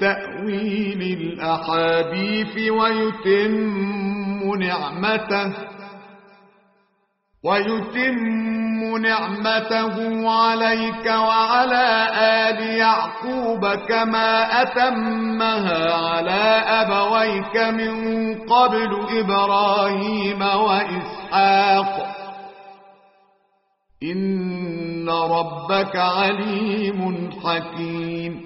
تأويل الأحاديث ويتم نعمته ويتم نعمته عليك وعلى آل يعقوب كما أتمها على أبويك من قبل إبراهيم وإسحاق. إن ربك عليم حكيم.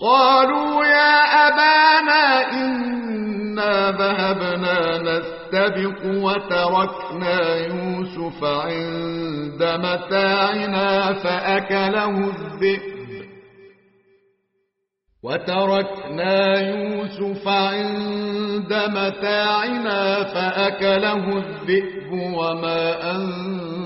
قالوا يا أبانا إنا ذهبنا نستبق وتركنا يوسف عند متاعنا فأكله الذئب. وتركنا يوسف عند متاعنا فأكله الذئب وما أنت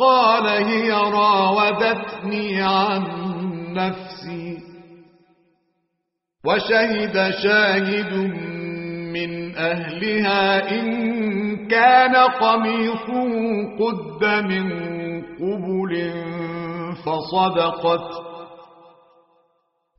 قال هي راودتني عن نفسي وشهد شاهد من أهلها إن كان قميصه قد من قبل فصدقت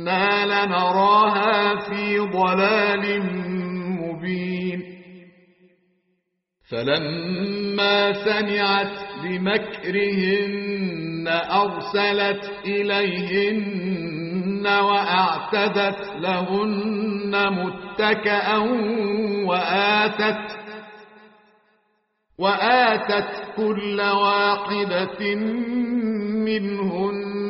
إنا لنراها في ضلال مبين فلما سمعت بمكرهن أرسلت إليهن وأعتدت لهن متكأ وآتت وآتت كل واحدة منهن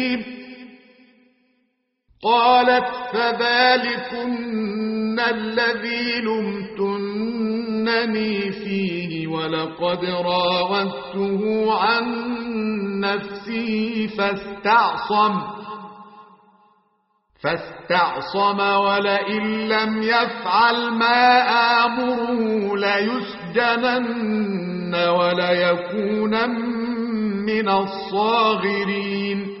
قالت فذلكن الذي لمتنني فيه ولقد راودته عن نفسه فاستعصم فاستعصم ولئن لم يفعل ما آمره ليسجنن وليكون من الصاغرين.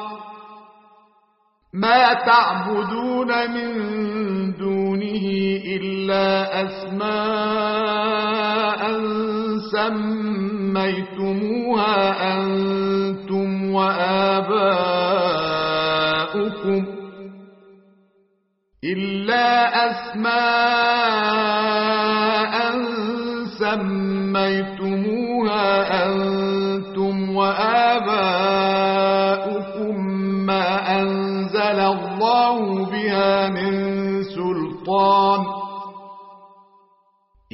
ما تعبدون من دونه إلا أسماء سميتموها أنتم وآباؤكم إلا أسماء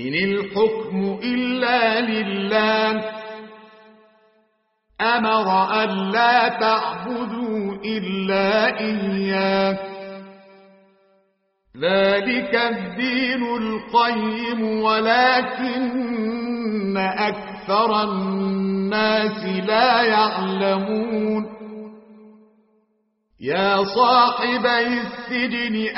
إن الحكم إلا لله. أمر أن لا تعبدوا إلا إياه. ذلك الدين القيم ولكن أكثر الناس لا يعلمون. يا صاحبي السجن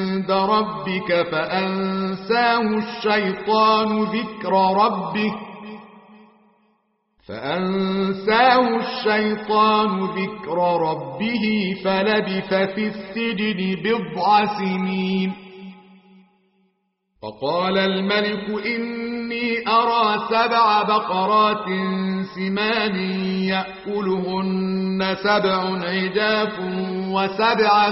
ربك فأنساه الشيطان ذكر ربه. فأنساه الشيطان ذكر ربه فلبث في السجن بضع سنين. وقال الملك إني أرى سبع بقرات سمان يأكلهن سبع عجاف وسبع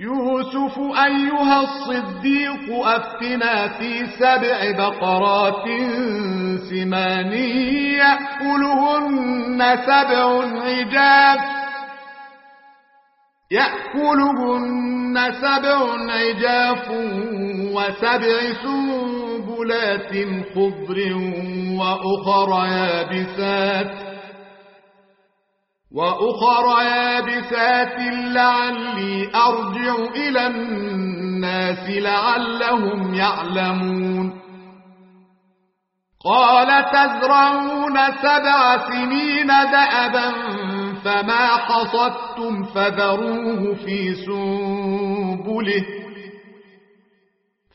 يوسف أيها الصديق أفتنا في سبع بقرات سمان يأكلهن سبع عجاف يأكلهن سبع عجاف وسبع سنبلات خضر وأخر يابسات وأخر يابسات لعلي أرجع إلى الناس لعلهم يعلمون. قال تزرعون سبع سنين دأبا فما حصدتم فذروه في سنبله.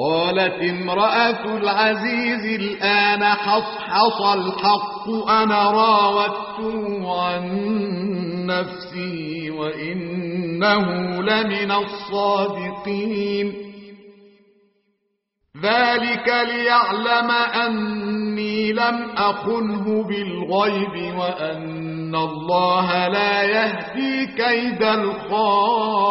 قالت امرأة العزيز الآن حصحص الحق أنا راودته عن نفسي وإنه لمن الصادقين. ذلك ليعلم أني لم أخنه بالغيب وأن الله لا يهدي كيد الخائنين.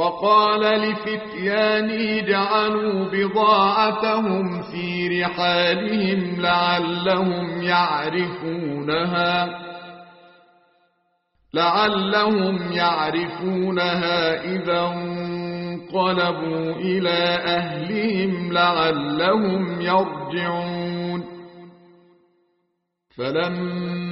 وقال لفتياني جعلوا بضاعتهم في رحالهم لعلهم يعرفونها لعلهم يعرفونها إذا انقلبوا إلى أهلهم لعلهم يرجعون. فلما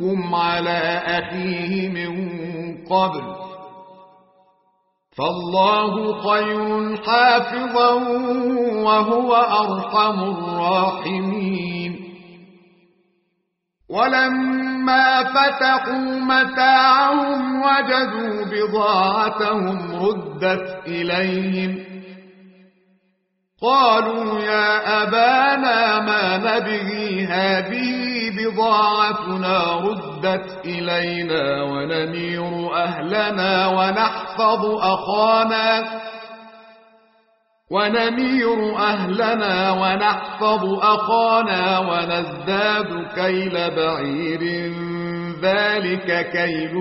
أمنتكم على أخيه من قبل فالله خير حافظا وهو أرحم الراحمين ولما فتحوا متاعهم وجدوا بضاعتهم ردت إليهم قالوا يا أبانا ما نبغي هذه بضاعتنا ردت إلينا ونمير أهلنا ونحفظ أخانا ونمير أهلنا ونحفظ أخانا ونزداد كيل بعير ذلك كيل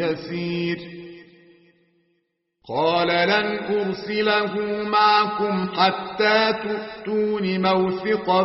يسير. قال لن أرسله معكم حتى تؤتون موثقا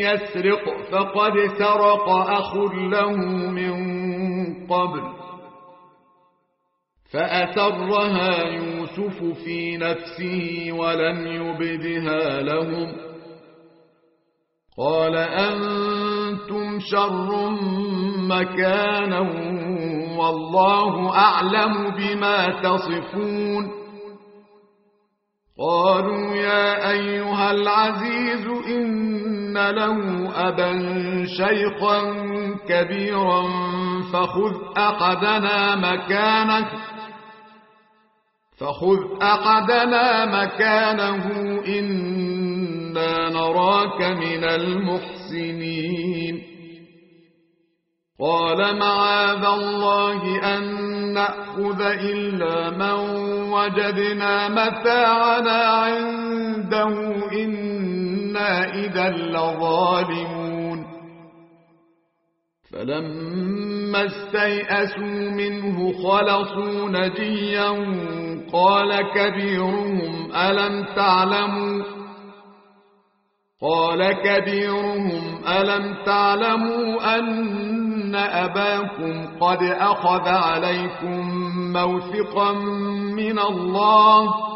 يسرق فقد سرق أخ له من قبل فأسرها يوسف في نفسه ولم يبدها لهم قال أنتم شر مكانا والله أعلم بما تصفون قالوا يا أيها العزيز إن له أبا شيخا كبيرا فخذ أحدنا مكانه فخذ أحدنا مكانه إنا نراك من المحسنين. قال معاذ الله أن نأخذ إلا من وجدنا متاعنا عنده إنا إذا لظالمون فلما استيئسوا منه خلصوا نجيا قال كبيرهم ألم تعلموا قال كبيرهم ألم تعلموا أن أباكم قد أخذ عليكم موثقا من الله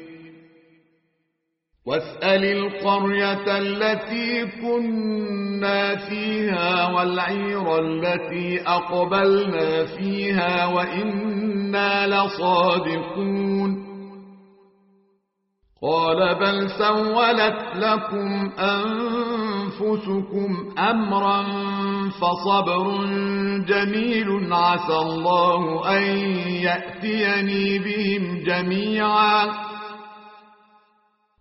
واسأل القرية التي كنا فيها والعير التي أقبلنا فيها وإنا لصادقون. قال بل سولت لكم أنفسكم أمرا فصبر جميل عسى الله أن يأتيني بهم جميعا.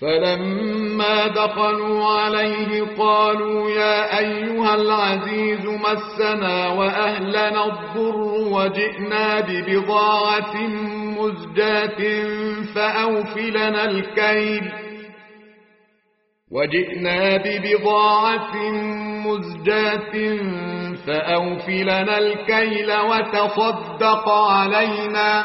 فلما دخلوا عليه قالوا يا أيها العزيز مسنا وأهلنا الضر وجئنا ببضاعة مزجاة فأوفلنا الكيل وجئنا ببضاعة مزجاة فأوفلنا الكيل وتصدق علينا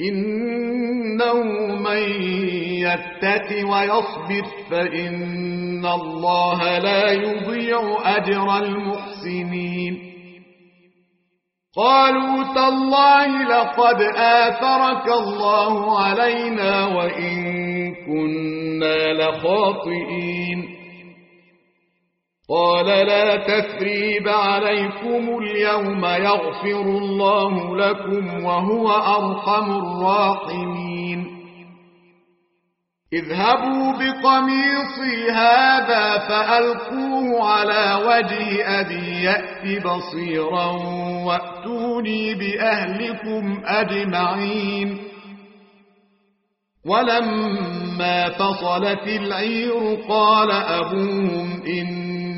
إنه من يتك ويصبر فإن الله لا يضيع أجر المحسنين قالوا تالله لقد آثرك الله علينا وإن كنا لخاطئين قال لا تثريب عليكم اليوم يغفر الله لكم وهو أرحم الراحمين. اذهبوا بقميصي هذا فألقوه على وجه أبي يأت بصيرا وأتوني بأهلكم أجمعين. ولما فصلت العير قال أبوهم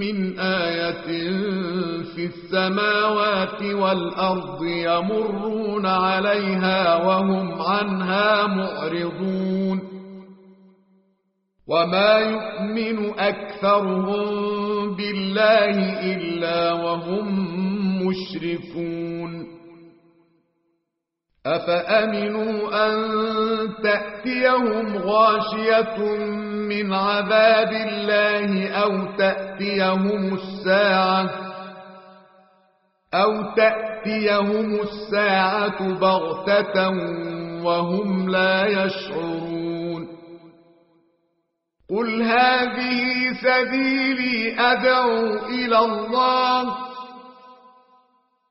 من آية في السماوات والأرض يمرون عليها وهم عنها معرضون. وما يؤمن أكثرهم بالله إلا وهم مشركون. أفأمنوا أن تأتيهم غاشية من عذاب الله أو تأتيهم الساعة أو تأتيهم الساعة بغتة وهم لا يشعرون. قل هذه سبيلي أدعو إلى الله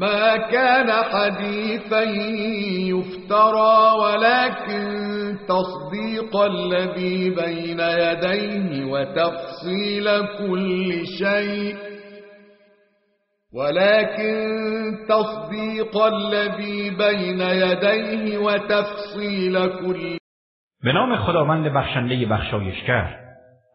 ما كان حديثا يفترى ولكن تصديق الذي بين يديه وتفصيل كل شيء. ولكن تصديق الذي بين يديه وتفصيل كل به نام خداوند بخشنده بخشایشگر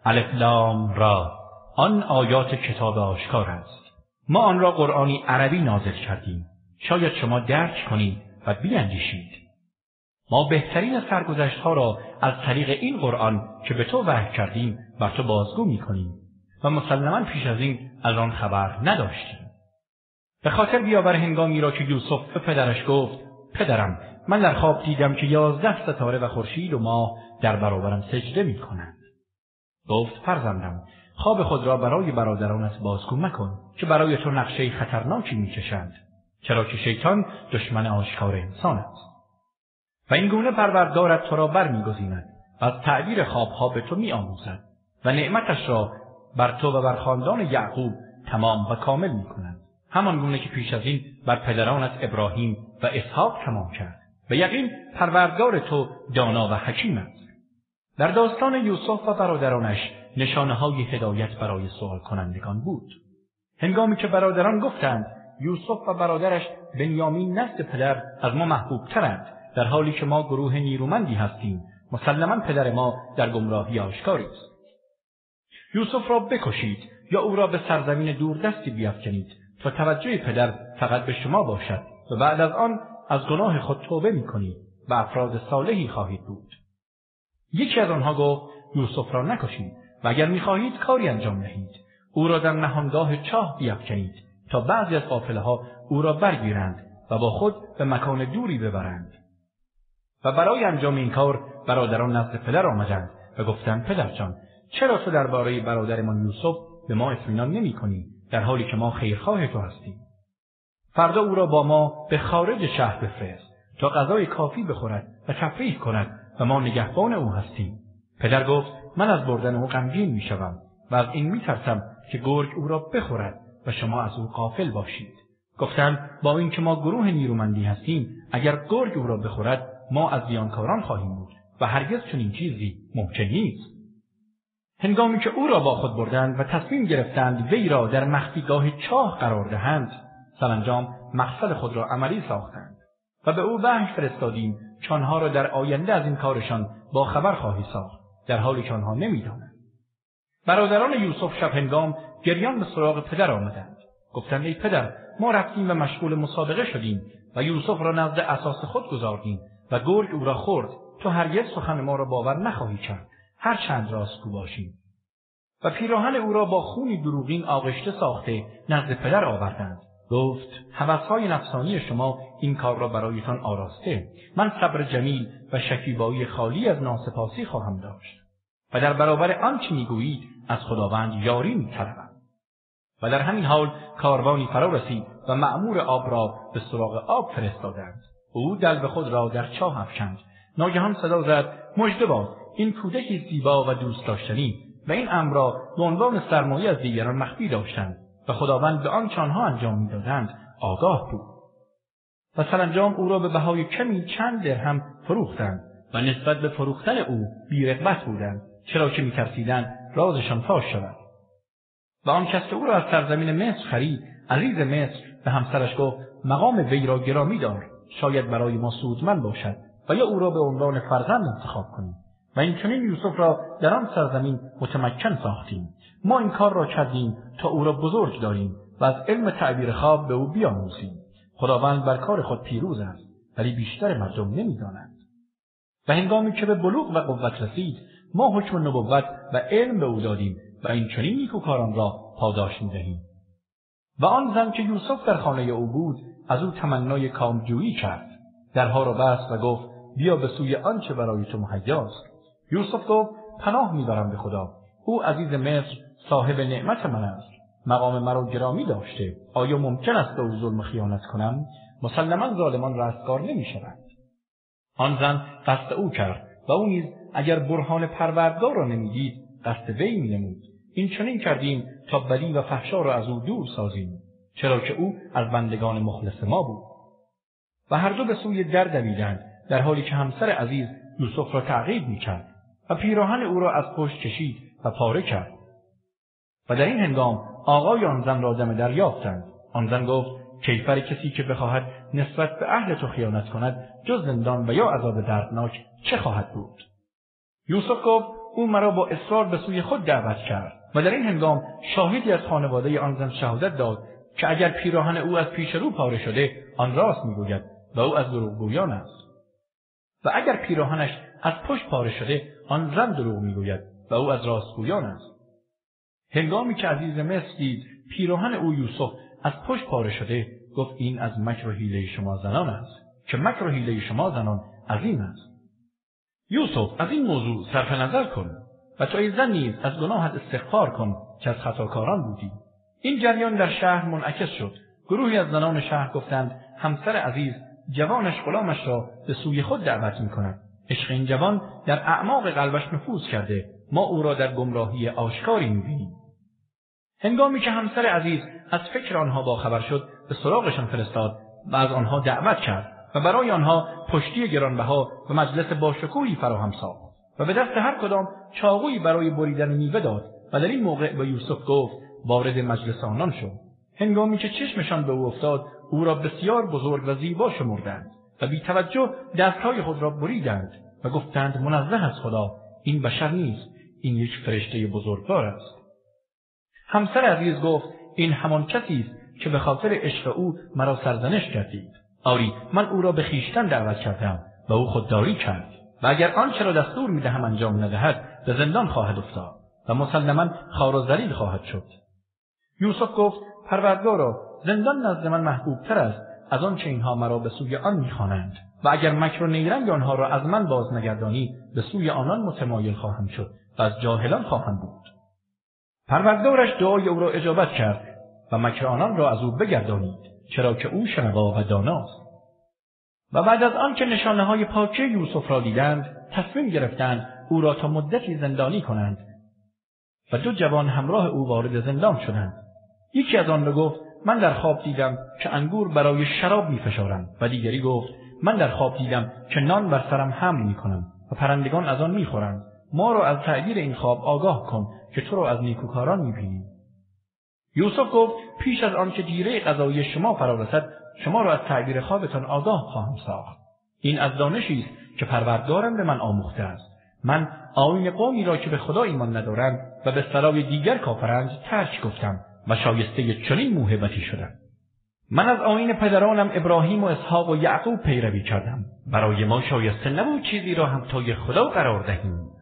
الف لام را آن آیات کتاب آشکار است. ما آن را قرآنی عربی نازل کردیم. شاید شما درک کنید و بیاندیشید. ما بهترین سرگذشت ها را از طریق این قرآن که به تو وحی کردیم بر تو بازگو می کنیم و مسلما پیش از این از آن خبر نداشتیم. به خاطر بیاور هنگامی را که یوسف به پدرش گفت پدرم من در خواب دیدم که یازده ستاره و خورشید و ماه در برابرم سجده می کنند. گفت فرزندم خواب خود را برای برادرانت بازگو مکن که برای تو نقشه خطرناکی می‌کشند. چرا که شیطان دشمن آشکار انسان است و این گونه پروردگارت تو را برمیگزیند و از تعبیر خوابها به تو میآموزد و نعمتش را بر تو و بر خاندان یعقوب تمام و کامل می‌کند همان گونه که پیش از این بر پدرانت ابراهیم و اسحاق تمام کرد. به یقین پروردگار تو دانا و حکیم است. در داستان یوسف و برادرانش نشانه های هدایت برای سوال کنندگان بود. هنگامی که برادران گفتند یوسف و برادرش بنیامین نزد پدر از ما محبوب ترند در حالی که ما گروه نیرومندی هستیم مسلما پدر ما در گمراهی آشکاری است. یوسف را بکشید یا او را به سرزمین دوردستی بیافکنید تا توجه پدر فقط به شما باشد و بعد از آن از گناه خود توبه می کنید و افراد صالحی خواهید بود. یکی از آنها گفت یوسف را نکشید. و اگر می‌خواهید کاری انجام دهید او را در نهانگاه چاه بیافکنید تا بعضی از قافله ها او را برگیرند و با خود به مکان دوری ببرند. و برای انجام این کار برادران نزد پدر آمدند و گفتند پدرجان چرا تو درباره برادرمان یوسف به ما اطمینان نمی‌کنی در حالی که ما خیرخواه تو هستیم؟ فردا او را با ما به خارج شهر بفرست تا غذای کافی بخورد و تفریح کند و ما نگهبان او هستیم. پدر گفت من از بردن او غمگین می‌شوم و از این میترسم که گرگ او را بخورد و شما از او غافل باشید. گفتند با اینکه ما گروه نیرومندی هستیم اگر گرگ او را بخورد ما از زیانکاران خواهیم بود و هرگز چنین چیزی ممکن نیست. هنگامی که او را با خود بردند و تصمیم گرفتند وی را در مخفیگاه چاه قرار دهند سرانجام مقصد خود را عملی ساختند و به او وحی فرستادیم که آنها را در آینده از این کارشان با خبر خواهی ساخت. در حالی که آنها نمی‌دانند. برادران یوسف شب هنگام گریان به سراغ پدر آمدند. گفتند ای پدر ما رفتیم و مشغول مسابقه شدیم و یوسف را نزد اثاث خود گذاردیم و گرگ او را خورد. تو هرگز سخن ما را باور نخواهی کرد. هر چند راستگو باشیم. و پیراهن او را با خونی دروغین آغشته ساخته نزد پدر آوردند. گفت هوسهای نفسانی شما این کار را برایتان آراسته. من صبر جمیل و شکیبایی خالی از ناسپاسی خواهم داشت. و در برابر آنچه می‌گویید از خداوند یاری میطلبم. و در همین حال کاروانی فرا رسید و مامور آب را به سراغ آب فرستادند. او دلو خود را در چاه افکند. ناگهان صدا زد مژده باد این کودکی زیبا و دوست داشتنی و این امر را به عنوان سرمایه از دیگران مخفی داشتند و خداوند به آنچه آنها انجام می‌دادند. آگاه بود. و سرانجام او را به بهای کمی چند درهم فروختند و نسبت به فروختن او بیرغبت بودند چرا که میترسیدند رازشان فاش شود. و آن کس که او را از سرزمین مصر خرید عزیز مصر به همسرش گفت مقام وی را گرامی دار شاید برای ما سودمند باشد و یا او را به عنوان فرزند انتخاب کنیم. و این چنین یوسف را در آن سرزمین متمکن ساختیم. ما این کار را کردیم تا او را بزرگ داریم و از علم تعبیر خواب به او بیاموزیم. خداوند بر کار خود پیروز است ولی بیشتر مردم نمی‌دانند. و هنگامی که به بلوغ و قوت رسید ما حکم نبوت و علم به او دادیم و این چنین نیکوکاران را پاداش می‌دهیم. و آن زن که یوسف در خانه او بود از او تمنای کامجویی کرد. درها را بست و گفت بیا به سوی آنچه برای تو مهیاست. یوسف گفت پناه می‌برم به خدا او عزیز مصر صاحب نعمت من است. مقام مرا گرامی داشته. آیا ممکن است به او ظلم و خیانت کنم؟ مسلما ظالمان رستگار نمی‌شوند. آن زن قصد او کرد و او نیز اگر برهان پروردگار را نمی‌دید قصد وی مینمود. این چنین کردیم تا بدی و فحشا را از او دور سازیم چرا که او از بندگان مخلص ما بود. و هر دو به سوی در دویدند در حالی که همسر عزیز یوسف را تعقیب می‌کرد و پیراهن او را از پشت کشید و پاره کرد. و در این هنگام آقای آن زن را دم در یافتند. آن زن گفت کیفر کسی که بخواهد نسبت به اهل تو خیانت کند جز زندان و یا عذاب دردناک چه خواهد بود؟ یوسف گفت او مرا با اصرار به سوی خود دعوت کرد و در این هنگام شاهدی از خانواده آن زن شهادت داد که اگر پیراهن او از پیش رو پاره شده آن راست می‌گوید و او از دروغگویان است. و اگر پیراهنش از پشت پاره شده آن زن دروغ می‌گوید و او از راستگویان است. هنگامی که عزیز مصر دید پیراهن او یوسف از پشت پاره شده گفت این از مکر و حیله شما زنان است که مکر و حیله شما زنان عظیم است. یوسف از این موضوع صرف نظر کن و تو ای زن نیز از گناهت استغفار کن که از خطاکاران بودی. این جریان در شهر منعکس شد. گروهی از زنان شهر گفتند همسر عزیز جوانش غلامش را به سوی خود دعوت می کند. عشق این جوان در اعماق قلبش نفوذ کرده. ما او را در گمراهی آشکاری می‌بینیم. هنگامی که همسر عزیز از فکر آنها باخبر شد به سراغشان فرستاد و از آنها دعوت کرد و برای آنها پشتی گرانبها و مجلس باشکوهی فراهم ساخت و به دست هر کدام چاقویی برای بریدن میوه داد و در این موقع به یوسف گفت وارد مجلس آنان شد هنگامی که چشمشان به او افتاد او را بسیار بزرگ و زیبا شمردند و بی توجه دستهای خود را بریدند و گفتند منزه از خدا این بشر نیست این یک فرشته بزرگوار است. همسر عزیز گفت این همان کسی است که به خاطر عشق او مرا سرزنش کردید. آری من او را به خویشتن دعوت کردم و او خودداری کرد. و اگر آنچه را دستور می‌دهم انجام ندهد به زندان خواهد افتاد و مسلما خوار و ذلیل خواهد شد. یوسف گفت پروردگارا زندان نزد من محبوبتر است از آنچه اینها مرا به سوی آن می‌خوانند. و اگر مکر و نیرنگ آنها را از من باز نگردانی به سوی آنان متمایل خواهم شد و از جاهلان خواهم بود. پروردگارش دعای او را اجابت کرد و مکر آنان را از او بگردانید چرا که او شنوا و داناست. و بعد از آنکه نشانه های پاکی یوسف را دیدند تصمیم گرفتند او را تا مدتی زندانی کنند و دو جوان همراه او وارد زندان شدند. یکی از آن دو گفت من در خواب دیدم که انگور برای شراب می فشارم و دیگری گفت من در خواب دیدم که نان بر سرم حمل می کنم و پرندگان از آن می خورند. ما را از تعبیر این خواب آگاه کن که تو را از نیکوکاران می بینیم. یوسف گفت پیش از آنکه جیره غذایی شما فرا رسد شما را از تعبیر خوابتان آگاه خواهم ساخت. این از دانشی است که پروردگارم به من آموخته است. من آیین قومی را که به خدا ایمان ندارند و به سرای دیگر کافرند ترک گفتم و شایسته چنین موهبتی شدم. من از آیین پدرانم ابراهیم و اسحاق و یعقوب پیروی کردم. برای ما شایسته نبود چیزی را همتای خدا قرار دهیم.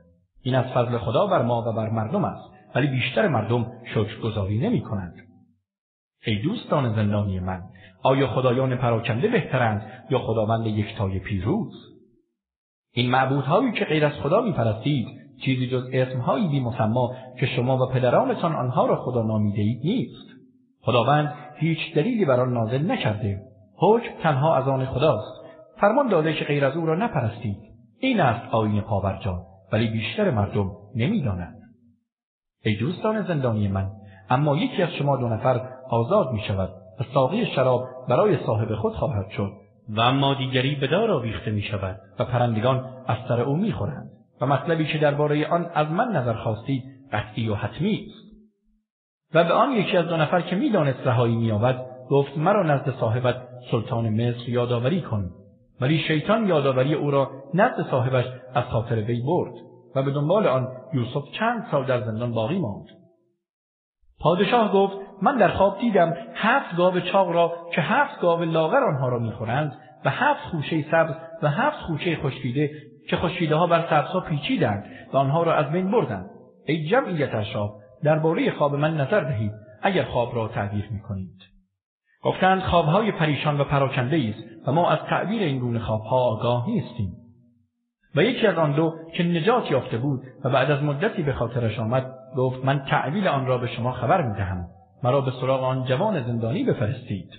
این از فضل خدا بر ما و بر مردم است ولی بیشتر مردم شکرگزاری نمی کنند. ای دوستان زندانی من آیا خدایان پراکنده بهترند یا خداوند یکتای پیروز؟ این معبودهایی که غیر از خدا میپرستید چیزی جز اسمهایی بی مسما که شما و پدرانتان آنها را خدا نامیده‌اید نیست. خداوند هیچ دلیلی بر آن نازل نکرده. حکم تنها از آن خداست. فرمان داده که غیر از او را نپرستید. این است آیین پابرجا ولی بیشتر مردم نمی‌دانند. ای دوستان زندانی من اما یکی از شما دو نفر آزاد می شود و ساقی شراب برای صاحب خود خواهد شد و اما دیگری به دار آویخته می شود و پرندگان از سر او می خورند و مطلبی که درباره آن از من نظر خواستید قطعی و حتمی است. و به آن یکی از دو نفر که می‌دانست رهایی مییابد گفت مرا نزد صاحبت سلطان مصر یادآوری کن. ولی شیطان یادآوری او را نزد صاحبش از خاطر وی برد و به دنبال آن یوسف چند سال در زندان باقی ماند. پادشاه گفت من در خواب دیدم هفت گاو چاق را که هفت گاو لاغر آنها را می‌خورند و هفت خوشه سبز و هفت خوشه خشکیده که خشکیده ها بر سبزها پیچیدند و آنها را از بین بردند. ای جمعیت اشراف درباره خواب من نظر دهید. اگر خواب را تعبیر می‌کنید. گفتند خوابهای پریشان و پراکنده است و ما از تعبیر این گونه خوابها آگاه نیستیم. و یکی از آن دو که نجات یافته بود و بعد از مدتی به خاطرش آمد گفت من تعبیر آن را به شما خبر می‌دهم. مرا به سراغ آن جوان زندانی بفرستید.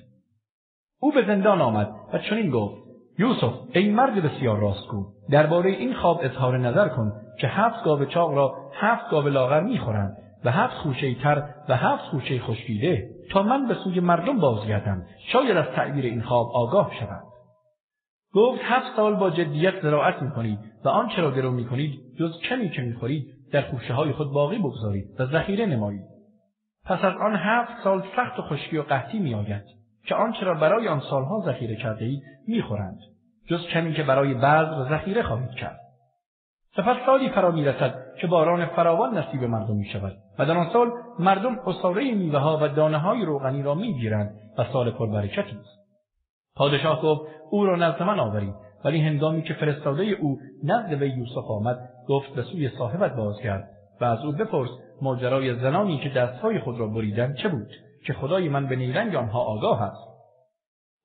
او به زندان آمد و چنین گفت یوسف ای مرد بسیار راستگو درباره این خواب اظهار نظر کن که هفت گاو چاق را هفت گاو لاغر می‌خورند. و هفت خوشه تر و هفت خوشه خشکیده تا من به سوی مردم بازگردم شاید از تعبیر این خواب آگاه شوند گفت هفت سال با جدیت زراعت می‌کنید و آنچه را درو می‌کنید جز کمی که می‌خورید در خوشه های خود باقی بگذارید و ذخیره نمایید. پس از آن هفت سال سخت و خشکی و قحطی میآید که آنچه را برای آن سالها ذخیره کرده اید می‌خورند جز کمی که برای بذر ذخیره خواهید کرد. سپس سالی فرا می‌رسد که باران فراوان نصیب مردم می شود و در آن سال مردم عصاره میوه ها و دانه های روغنی را می‌گیرند و سال پربرکتی است. پادشاه گفت او را نزد من آورید. ولی هنگامی که فرستاده او نزد وی یوسف آمد گفت به سوی صاحبت بازگرد و از او بپرس ماجرای زنانی که دستهای خود را بریدند چه بود؟ که خدای من به نیرنگ آنها آگاه است.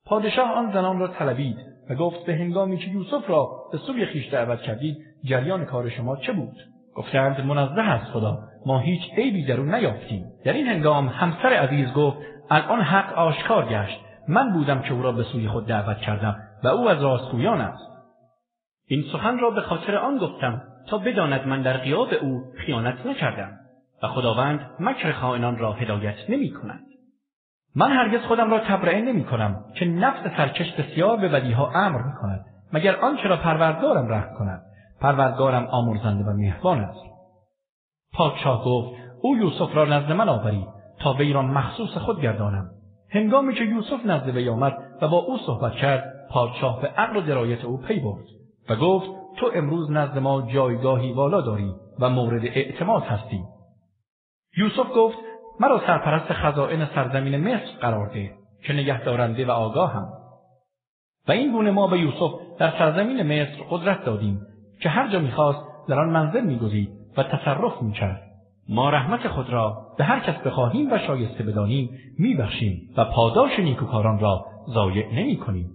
پادشاه آن زنان را طلبید و گفت به هنگامی که یوسف را به سوی خویش دعوت کردید جریان کار شما چه بود؟ گفتند منزه است خدا ما هیچ عیبی در او نیافتیم. در این هنگام همسر عزیز گفت الان حق آشکار گشت. من بودم که او را به سوی خود دعوت کردم و او از راستگویان است. این سخن را به خاطر آن گفتم تا بداند من در غیاب او خیانت نکردم و خداوند مکر خائنان را هدایت نمی کند. من هرگز خودم را تبرئه نمی کنم که نفس سرکش بسیار به بدیها امر می کند مگر آنچه را پروردگارم رحم کند. پروردگارم آمرزنده و مهربان است. پادشاه گفت او یوسف را نزد من آورید تا وی را مخصوص خود گردانم. هنگامی که یوسف نزد وی آمد و با او صحبت کرد پادشاه به عقل و درایت او پی برد و گفت تو امروز نزد ما جایگاهی والا داری و مورد اعتماد هستی. یوسف گفت مرا سرپرست خزائن سرزمین مصر قرار ده که نگهدارنده و آگاهم. و این گونه ما به یوسف در سرزمین مصر قدرت دادیم که هر جا می‌خواست در آن منزل میگزید و تصرف می‌کرد. ما رحمت خود را به هر کس بخواهیم و شایسته بدانیم میبخشیم و پاداش نیکوکاران را ضایع نمی‌کنیم.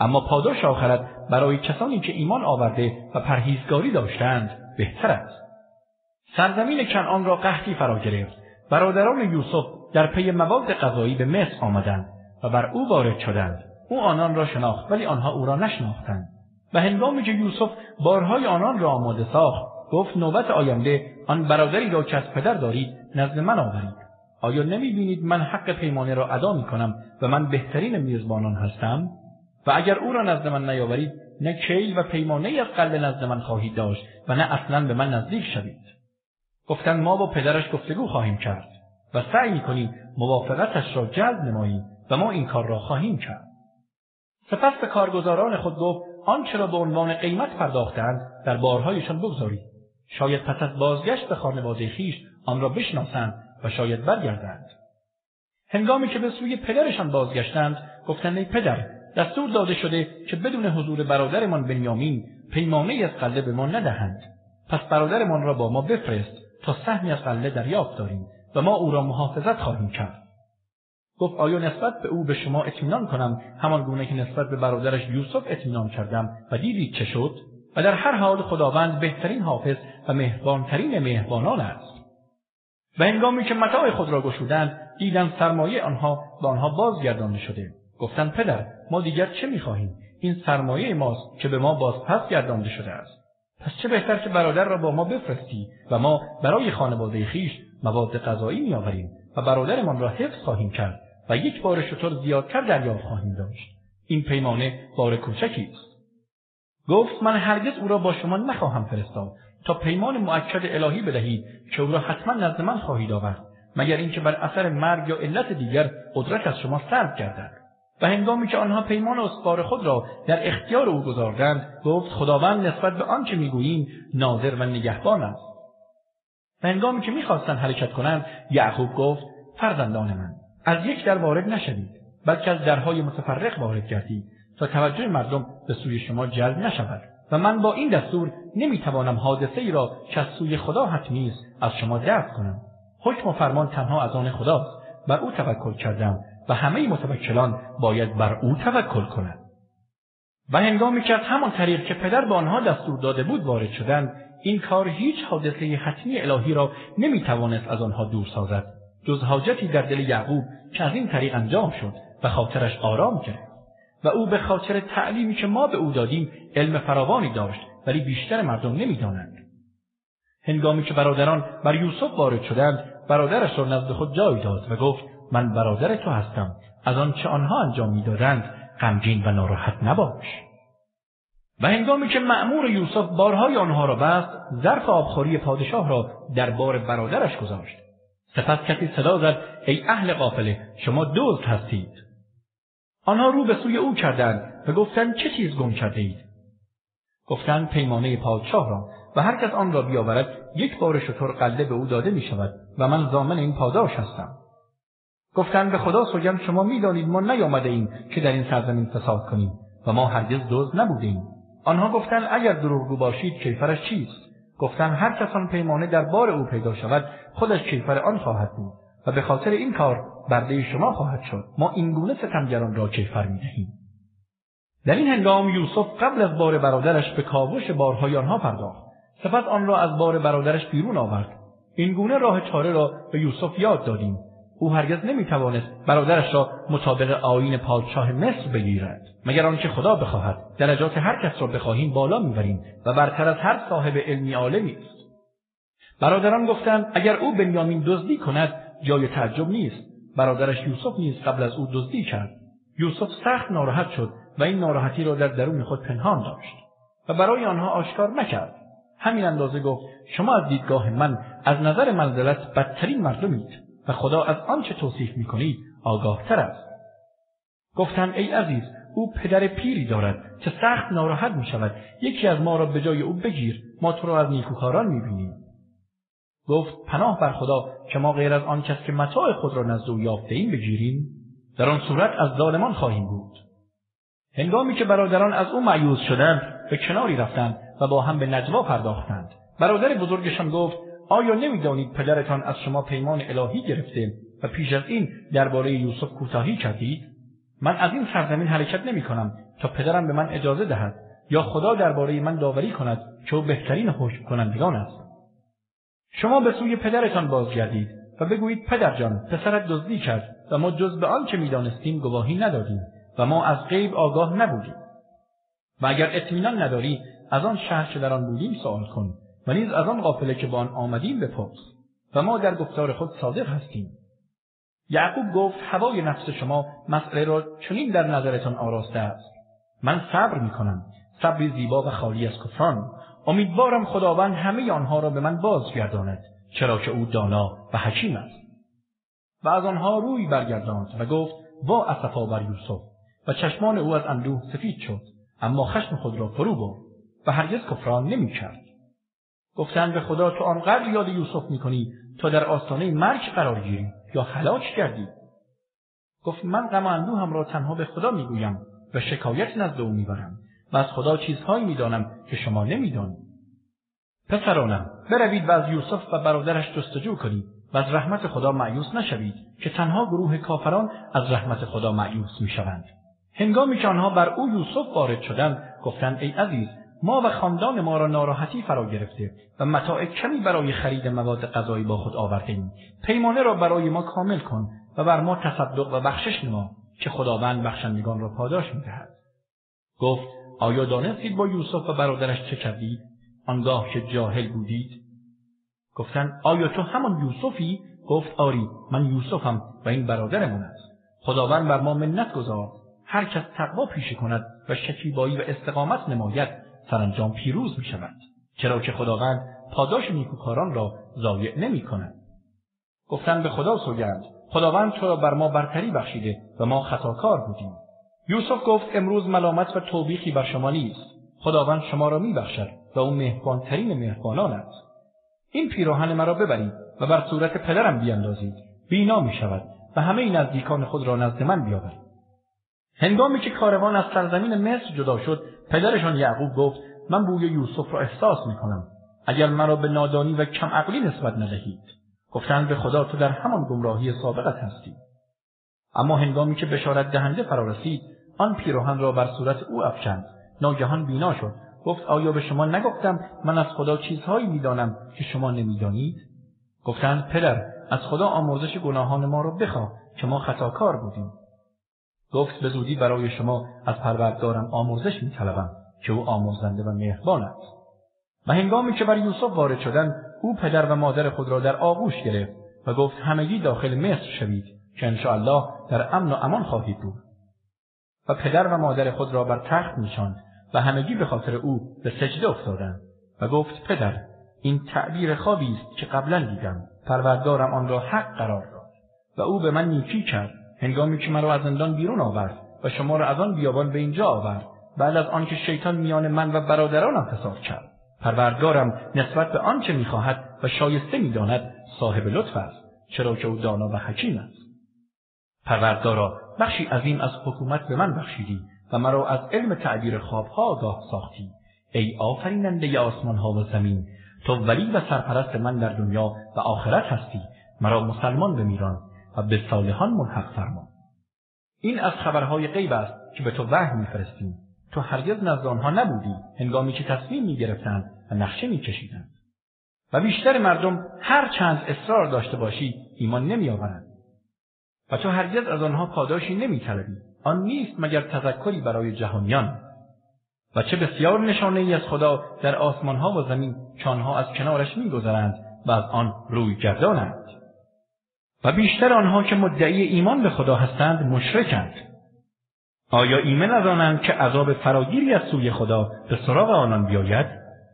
اما پاداش آخرت برای کسانی که ایمان آورده و پرهیزگاری داشتند بهتر است. سرزمین کنعان را قحطی فرا گرفت. برادران یوسف در پی مواد غذایی به مصر آمدند و بر او وارد شدند. او آنان را شناخت ولی آنها او را نشناختند. و هنگامی که یوسف بارهای آنان را آماده ساخت گفت نوبت آینده آن برادری را که از پدر دارید نزد من آورید. آیا نمی بینید من حق پیمانه را ادا می کنم و من بهترین میزبانان هستم؟ و اگر او را نزد من نیاورید نه کیل و پیمانه از غله نزد من خواهید داشت و نه اصلا به من نزدیک شوید. گفتند ما با پدرش گفتگو خواهیم کرد و سعی می‌کنیم موافقتش را جلب نماییم و ما این کار را خواهیم کرد. سپس به کارگزاران خود گفت آنچه را به عنوان قیمت پرداختند در بارهایشان بگذارید. شاید پس از بازگشت به خانواده خویش آن را بشناسند و شاید برگردند. هنگامی که به سوی پدرشان بازگشتند گفتند ای پدر دستور داده شده که بدون حضور برادرمان بنیامین پیمانه از غله به ما ندهند. پس برادرمان را با ما بفرست تا سهمی از غله دریافت داریم و ما او را محافظت خواهیم کرد. گفت آیا نسبت به او به شما اطمینان کنم؟ همان گونه که نسبت به برادرش یوسف اطمینان کردم و دیدید چه شد؟ و در هر حال خداوند بهترین حافظ و مهربانترین مهربانان است. و هنگامی که متاع خود را گشودند دیدند سرمایه آنها به آنها بازگردانده شده. گفتند پدر ما دیگر چه می‌خواهیم؟ این سرمایه ماست که به ما باز پس گردانده شده است. پس چه بهتر که برادر را با ما بفرستی و ما برای خانواده خویش مواد غذایی میآوریم و برادرمان را حفظ خواهیم کرد. و یک بار شتر زیادتر دریافت خواهیم داشت. این پیمانه بار کوچکی است. گفت من هرگز او را با شما نخواهم فرستاد. تا پیمان مؤکد الهی بدهید که او را حتما نزد من خواهید آورد مگر اینکه بر اثر مرگ یا علت دیگر قدرت از شما سلب گردد. و هنگامی که آنها پیمان استوار خود را در اختیار او گذاردند گفت خداوند نسبت به آنچه می‌گوییم ناظر و نگهبان است. و هنگامی که می‌خواستند حرکت کنند یعقوب گفت فرزندان من. از یک در وارد نشوید بلکه از درهای متفرق وارد گردید تا توجه مردم به سوی شما جلب نشود. و من با این دستور نمی‌توانم حادثه ای را که از سوی خدا حتمی است از شما دفع کنم. حکم و فرمان تنها از آن خداست. بر او توکل کردم و همه متوکلان باید بر او توکل کنند. و هنگامی که از همان طریق که پدر به آنها دستور داده بود وارد شدند این کار هیچ حادثه حتمی الهی را نمی‌توانست از آنها دور سازد. جز حاجتی در دل یعقوب که از این طریق انجام شد و خاطرش آرام کرد. و او به خاطر تعلیمی که ما به او دادیم علم فراوانی داشت ولی بیشتر مردم نمی‌دانند. هنگامی که برادران بر یوسف وارد شدند برادرش را نزد خود جای داد و گفت من برادر تو هستم از آنچه آنها انجام می‌دادند غمگین و ناراحت نباش. و هنگامی که مأمور یوسف بارهای آنها را بست ظرف آبخوری پادشاه را در بار برادرش گذاشت. سپس کسی صدا زد ای اهل قافله شما دزد هستید. آنها رو به سوی او کردند و گفتند چه چیز گم کرده اید گفتند پیمانه پادشاه را و هر کس آن را بیاورد یک بار شتر غله به او داده می شود و من ضامن این پاداش هستم. گفتند به خدا سوگند شما می‌دانید ما نیامده ایم که در این سرزمین فساد کنیم و ما هرگز دزد نبودیم آنها گفتند اگر دروغگو باشید کیفرش چیست؟ گفتند هر کس آن پیمانه در بار او پیدا شود خودش کیفر آن خواهد بود و به خاطر این کار برده شما خواهد شد. ما این گونه ستمگران را کیفر می‌دهیم. در این هنگام یوسف قبل از بار برادرش به کاوش بارهای آنها پرداخت. سپس آن را از بار برادرش بیرون آورد. این گونه راه چاره را به یوسف یاد دادیم. او هرگز نمی‌توانست برادرش را مطابق آیین پادشاه مصر بگیرد. مگر آنکه خدا بخواهد درجات هر کس را بخواهیم بالا می‌بریم و برتر از هر صاحب علمی عالمی است. برادران گفتند اگر او بنیامین دزدی کند جای تعجب نیست. برادرش یوسف نیز قبل از او دزدی کرد. یوسف سخت ناراحت شد و این ناراحتی را در درون خود پنهان داشت و برای آنها آشکار نکرد. همین اندازه گفت شما از دیدگاه من از نظر منزلت بدترین مردمید خدا از آنچه توصیف می‌کنید آگاهتر است. گفتند ای عزیز او پدر پیری دارد که سخت ناراحت می شود یکی از ما را به جای او بگیر. ما تو را از نیکوکاران می. گفت پناه بر خدا که ما غیر از آن کس که متاع خود را نزد او یافته ایم بگیریم. در آن صورت از ظالمان خواهیم بود. هنگامی که برادران از او مأیوس شدند به کناری رفتند و با هم به نجوا پرداختند. برادر بزرگشان گفت آیا نمی‌دانید پدرتان از شما پیمان الهی گرفته و پیش از این درباره یوسف کوتاهی کردید؟ من از این سرزمین حرکت نمی کنم تا پدرم به من اجازه دهد یا خدا درباره من داوری کند که او بهترین حکم کنندگان است. شما به سوی پدرتان بازگردید و بگویید پدرجان پسرت دزدی کرد و ما جز به آنچه می‌دانستیم گواهی ندادیم و ما از غیب آگاه نبودیم. و اگر اطمینان نداری از آن شهر که در آن بودیم سوال کن و نیز از آن قافله که با آن آمدیم بپرس و ما در گفتار خود صادق هستیم. یعقوب گفت هوای نفس شما مسئله را چنین در نظرتان آراسته است. من صبر می‌کنم. صبری زیبا و خالی از کفران. امیدوارم خداوند همه آنها را به من بازگرداند چرا که او دانا و حکیم است. و از آنها روی برگرداند و گفت وا اسفا بر یوسف. و چشمان او از اندوه سفید شد اما خشم خود را فرو برد و هرگز کفران نمی‌کرد. گفتند به خدا تو آنقدر یاد یوسف می‌کنی تا در آستانه مرگ قرار گیری یا هلاک گردی؟ گفت من غم هم را تنها به خدا می‌گویم و شکایت نزد او می‌برم و از خدا چیزهایی می‌دانم که شما نمی‌دانید پسرانم بروید و از یوسف و برادرش جستجو کنید و از رحمت خدا مأیوس نشوید که تنها گروه کافران از رحمت خدا مأیوس می‌شوند. هنگامی که آنها بر او یوسف وارد شدند گفتند ای عزیز ما و خاندان ما را ناراحتی فرا گرفته و متاع کمی برای خرید مواد غذایی با خود آورده‌ایم پیمانه را برای ما کامل کن و بر ما تصدق و بخشش نما که خداوند بخشندگان را پاداش می‌دهد. گفت آیا دانستید با یوسف و برادرش چه کردید؟ آنگاه که جاهل بودید. گفتند آیا تو همان یوسفی؟ گفت آری من یوسفم و این برادر من است. خداوند بر ما منت گذارد هر کس تقوا پیشه کند و شکیبایی و استقامت نماید. سرانجام پیروز می شود چرا که خداوند پاداش نیکوکاران را ضایع نمی کند گفتند به خدا سوگند خداوند تو را بر ما برتری بخشیده و ما خطاکار بودیم. یوسف گفت امروز ملامت و توبیخی بر شما نیست. خداوند شما را میبخشد و او مهربانترین مهربانان است. این پیراهن مرا ببرید و بر صورت پدرم بیاندازید بینا می شود و همه نزدیکان خود را نزد من بیاورید. هنگامی که کاروان از سرزمین مصر جدا شد پدرشان یعقوب گفت من بوی یوسف را احساس می کنم اگر مرا به نادانی و کم عقلی نسبت ندهید. گفتند به خدا تو در همان گمراهی سابقت هستی. اما هنگامی که بشارت دهنده فرا رسید آن پیراهن را بر صورت او افکند. ناگهان بینا شد. گفت آیا به شما نگفتم من از خدا چیزهایی می‌دانم که شما نمی‌دانید؟ گفتند پدر از خدا آمرزش گناهان ما را بخواه که ما خطاکار بودیم. گفت به زودی برای شما از پروردگارم آمرزش میطلبم که او آمرزنده و مهربان است. و هنگامی که بر یوسف وارد شدند او پدر و مادر خود را در آغوش گرفت و گفت همگی داخل مصر شوید که انشاءالله در امن و امان خواهید بود. و پدر و مادر خود را بر تخت نشاند و همگی به خاطر او به سجده افتادند و گفت پدر این تعبیر خوابی است که قبلا دیدم. پروردگارم آن را حق قرار داد و او به من نیکی کرد. هنگامی که مرا از زندان بیرون آورد و شما را از آن بیابان به اینجا آورد بعد از آنکه شیطان میان من و برادرانم فساد کرد. پروردگارم نسبت به آنچه می‌خواهد و شایسته می‌داند صاحب لطف است چرا که او دانا و حکیم است. پروردگارا بخشی عظیم از حکومت به من بخشیدی و مرا از علم تعبیر خوابها آگاه ساختی. ای آفریننده آسمان ها و زمین تو ولی و سرپرست من در دنیا و آخرت هستی. مرا مسلمان بمیران. و به صالحان ملحق فرما این از خبرهای غیب است که به تو وحی میفرستیم تو هرگز نزد آنها نبودی هنگامی که تصمیم می‌گرفتند و نقشه میکشیدند. و بیشتر مردم هر چند اصرار داشته باشی ایمان نمیآورند. و تو هرگز از آنها پاداشی نمیطلبی. آن نیست مگر تذکری برای جهانیان. و چه بسیار نشانه ای از خدا در آسمان ها و زمین که آنها از کنارش میگذرند و از آن روی گردانند و بیشتر آنها که مدعی ایمان به خدا هستند مشرکند. آیا ایمن از آنند که عذاب فراگیری از سوی خدا به سراغ آنان بیاید؟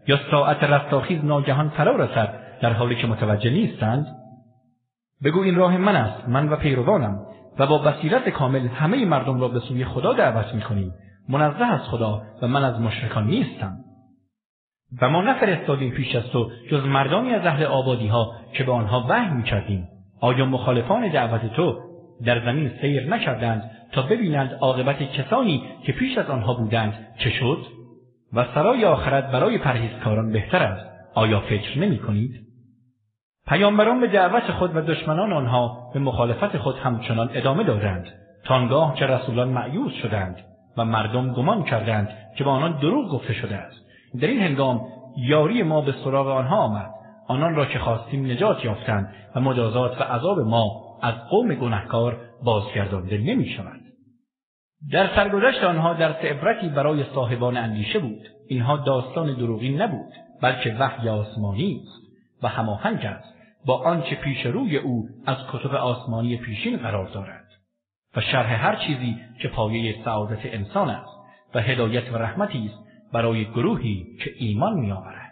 یا ساعت رستاخیز ناگهان فرا رسد در حالی که متوجه نیستند؟ بگو این راه من است من و پیروانم و با بصیرت کامل همه مردم را به سوی خدا دعوت می‌کنیم. منزه است خدا و من از مشرکان نیستم. و ما نفرستادیم پیش از تو جز مردانی از اهل آبادی ها که به آنها وحی می‌کردیم. آیا مخالفان دعوت تو در زمین سیر نکردند تا ببینند عاقبت کسانی که پیش از آنها بودند چه شد؟ و سرای آخرت برای پرهیزکاران بهتر است. آیا فکر نمی کنید؟ پیامبران به دعوت خود و دشمنان آنها به مخالفت خود همچنان ادامه دادند. تا آنگاه که رسولان مأیوس شدند و مردم گمان کردند که به آنان دروغ گفته شده است. در این هنگام یاری ما به سراغ آنها آمد. آنان را که خواستیم نجات یافتند و مجازات و عذاب ما از قوم گنهکار بازگردانده نمی شود. در سرگذشت آنها درس عبرتی برای صاحبان اندیشه بود. اینها داستان دروغین نبود بلکه وحی آسمانی است و هماهنگ است با آنچه پیش روی او از کتب آسمانی پیشین قرار دارد. و شرح هر چیزی که پایه سعادت انسان است و هدایت و رحمتی است برای گروهی که ایمان میآورد.